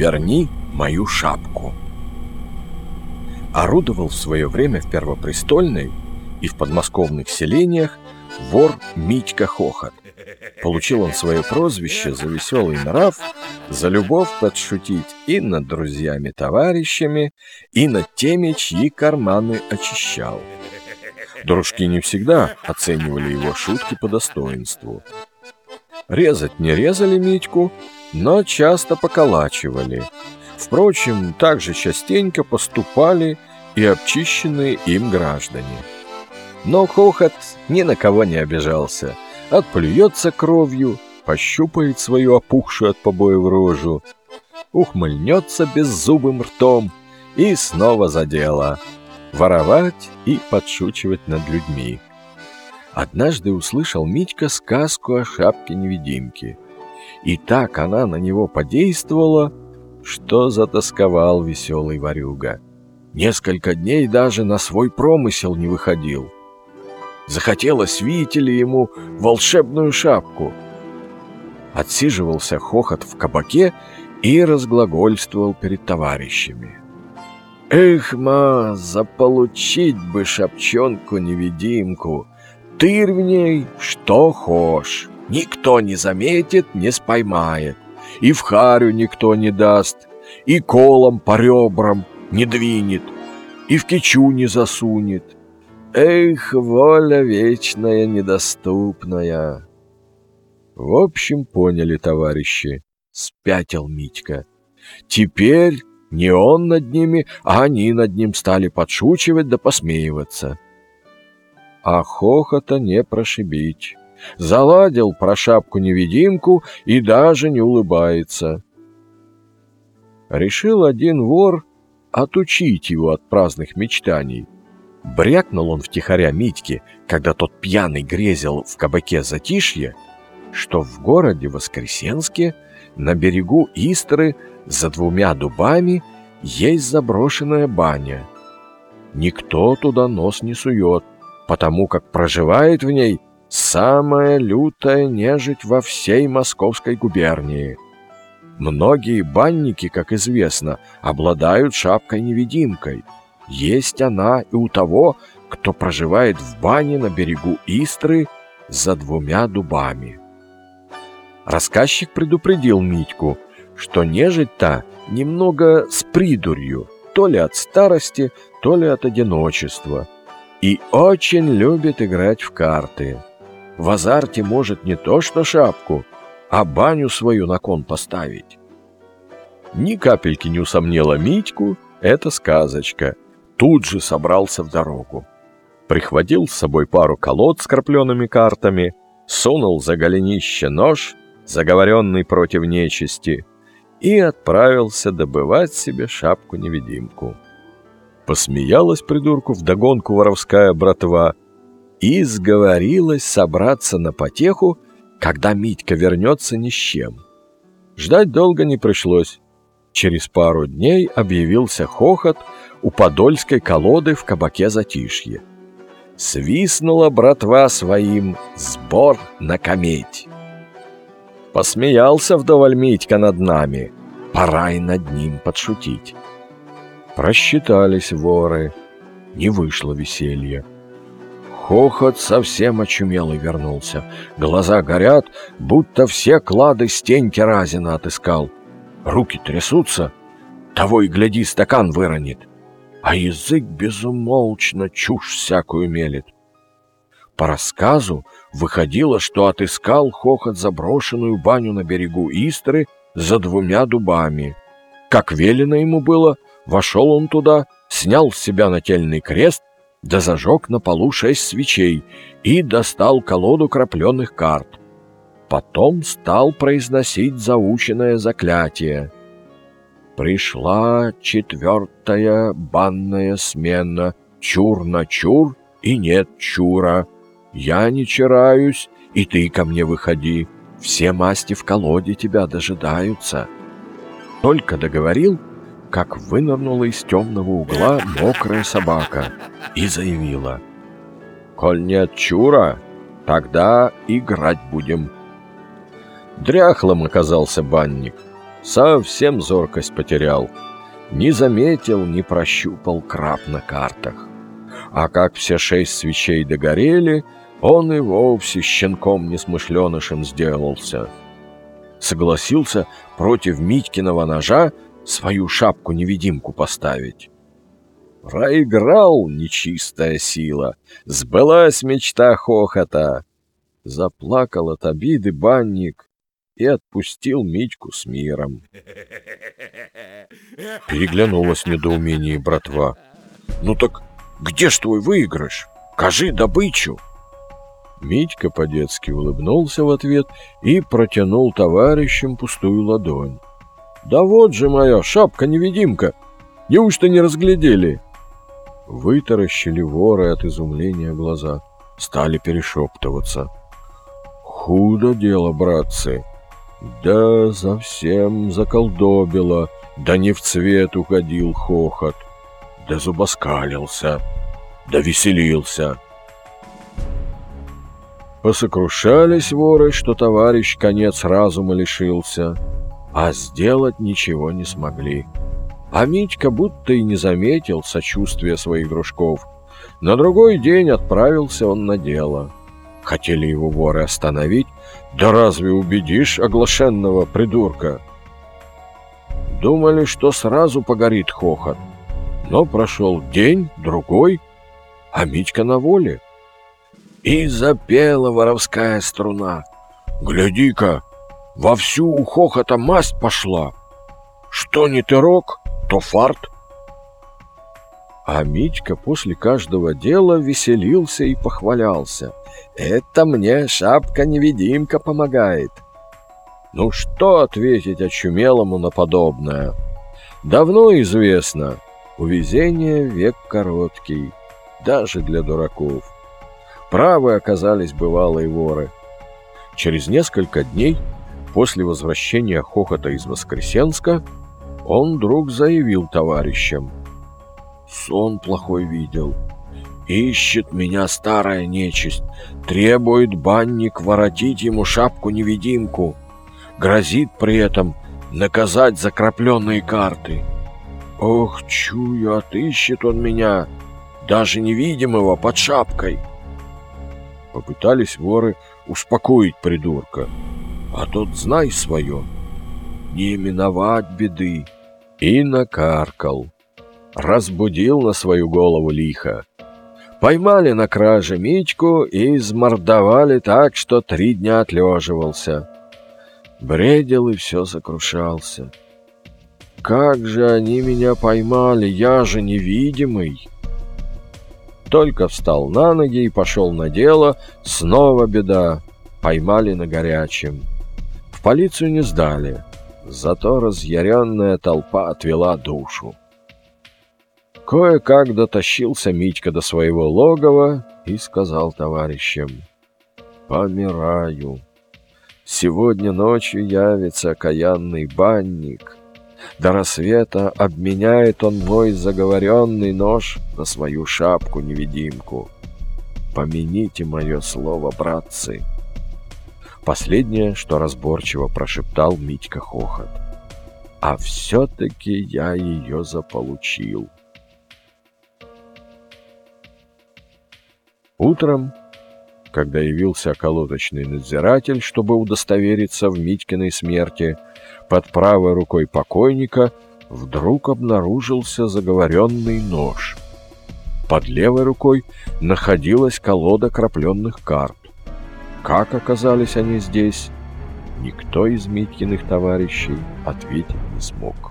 верни мою шапку. Орудовал в свое время в Первопрестольной и в подмосковных селениях вор Митька Хохот. Получил он свое прозвище за веселый нрав, за любовь подшутить и над друзьями-товарищами, и над теми, чьи карманы очищал. Дружки не всегда оценивали его шутки по достоинству. Резать не резали Митьку, но часто поколачивали. Впрочем, также частенько поступали и обчищенные им граждане. Но хохот ни на кого не обижался. Отплюется кровью, пощупает свою опухшую от побоев рожу, ухмыльнется беззубым ртом и снова за дело — воровать и подшучивать над людьми. Однажды услышал Митька сказку о шапке-невидимке. И так она на него подействовала, что затасковал веселый ворюга. Несколько дней даже на свой промысел не выходил — Захотелось, видите ли, ему волшебную шапку. Отсиживался хохот в кабаке и разглагольствовал перед товарищами. «Эх, ма, заполучить бы шапчонку-невидимку! Тырь в ней что хошь, никто не заметит, не споймает, и в харю никто не даст, и колом по ребрам не двинет, и в кичу не засунет» Эх, воля вечная, недоступная. В общем, поняли товарищи, спятил Митька. Теперь не он над ними, а они над ним стали подшучивать да посмеиваться. А хохота не прошибить. Заладил про шапку-невидимку и даже не улыбается. Решил один вор отучить его от праздных мечтаний — Брякнул он втихаря Митьке, когда тот пьяный грезил в кабаке затишье, что в городе Воскресенске на берегу Истры за двумя дубами есть заброшенная баня. Никто туда нос не сует, потому как проживает в ней самая лютая нежить во всей московской губернии. Многие банники, как известно, обладают шапкой-невидимкой — есть она и у того, кто проживает в бане на берегу Истры за двумя дубами. Рассказчик предупредил Митьку, что нежить-то немного с придурью, то ли от старости, то ли от одиночества, и очень любит играть в карты. В азарте может не то что шапку, а баню свою на кон поставить. Ни капельки не усомнила Митьку эта сказочка — тут же собрался в дорогу. Прихватил с собой пару колод с крапленными картами, сунул за голенище нож, заговоренный против нечисти, и отправился добывать себе шапку-невидимку. Посмеялась придурку вдогонку воровская братва и сговорилась собраться на потеху, когда Митька вернется ни с чем. Ждать долго не пришлось. Через пару дней объявился хохот у подольской колоды в кабаке затишье. Свистнула братва своим сбор на кометь. Посмеялся вдоволь Митька над нами, пора и над ним подшутить. Просчитались воры, не вышло веселья. Хохот совсем очумелый вернулся. Глаза горят, будто все клады Стеньки Разина отыскал. Руки трясутся, того и гляди, стакан выронит а язык безумолчно чушь всякую мелет. По рассказу выходило, что отыскал хохот заброшенную баню на берегу Истры за двумя дубами. Как велено ему было, вошел он туда, снял с себя нательный крест, да зажег на полу шесть свечей и достал колоду крапленых карт. Потом стал произносить заученное заклятие — Пришла четвертая банная смена, чур на чур и нет чура. Я не чараюсь, и ты ко мне выходи. Все масти в колоде тебя дожидаются. Только договорил, как вынырнула из темного угла мокрая собака и заявила. «Коль нет чура, тогда играть будем». Дряхлым оказался банник — совсем зоркость потерял. Не заметил, не прощупал краб на картах. А как все шесть свечей догорели, он и вовсе щенком несмышленышем сделался. Согласился против Митькиного ножа свою шапку-невидимку поставить. Проиграл нечистая сила, сбылась мечта хохота. Заплакал от обиды банник и отпустил Митьку с миром. Переглянулась недоумение братва. «Ну так где ж твой выигрыш? Кажи добычу!» Митька по-детски улыбнулся в ответ и протянул товарищам пустую ладонь. «Да вот же моя шапка-невидимка! Неужто не разглядели?» Вытаращили воры от изумления глаза, стали перешептываться. «Худо дело, братцы! Да совсем заколдобило, да не в цвет уходил хохот, да зубоскалился, да веселился!» Посокрушались воры, что товарищ конец разума лишился, а сделать ничего не смогли. А Митька будто и не заметил сочувствия своих дружков. На другой день отправился он на дело. Хотели его воры остановить, да разве убедишь оглашенного придурка? Думали, что сразу погорит хохот. Но прошел день, другой, а Митька на воле. И запела воровская струна. «Гляди-ка, вовсю у хохота масть пошла. Что не ты рок, то фарт». А Митька после каждого дела веселился и похвалялся. «Это мне шапка-невидимка помогает». Ну что ответить очумелому на подобное? Давно известно, у везения век короткий, даже для дураков. Правы оказались бывалые воры. Через несколько дней после возвращения Хохота из Воскресенска он вдруг заявил товарищам. «Сон плохой видел. Ищет меня старая нечисть, требует банник воротить ему шапку-невидимку, грозит при этом наказать за крапленные карты. Ох, чую, отыщет он меня, даже невидимого под шапкой». Попытались воры успокоить придурка. А тот, знай свое, не миновать беды. И накаркал. Разбудил на свою голову лихо. Поймали на краже Митьку и измордовали так, что три дня отлеживался. Бредил и все сокрушался. Как же они меня поймали, я же невидимый. Только встал на ноги и пошел на дело, снова беда. Поймали на горячем. Полицию не сдали, зато разъяренная толпа отвела душу. Кое-как дотащился Митька до своего логова и сказал товарищам, «Помираю. Сегодня ночью явится окаянный банник, до рассвета обменяет он мой заговоренный нож на свою шапку-невидимку. Помяните мое слово, братцы. Последнее, что разборчиво прошептал Митька Хохот. А все-таки я ее заполучил. Утром, когда явился околоточный надзиратель, чтобы удостовериться в Митькиной смерти, под правой рукой покойника вдруг обнаружился заговоренный нож. Под левой рукой находилась колода крапленных карт. Как оказались они здесь, никто из Миткиных товарищей ответить не смог.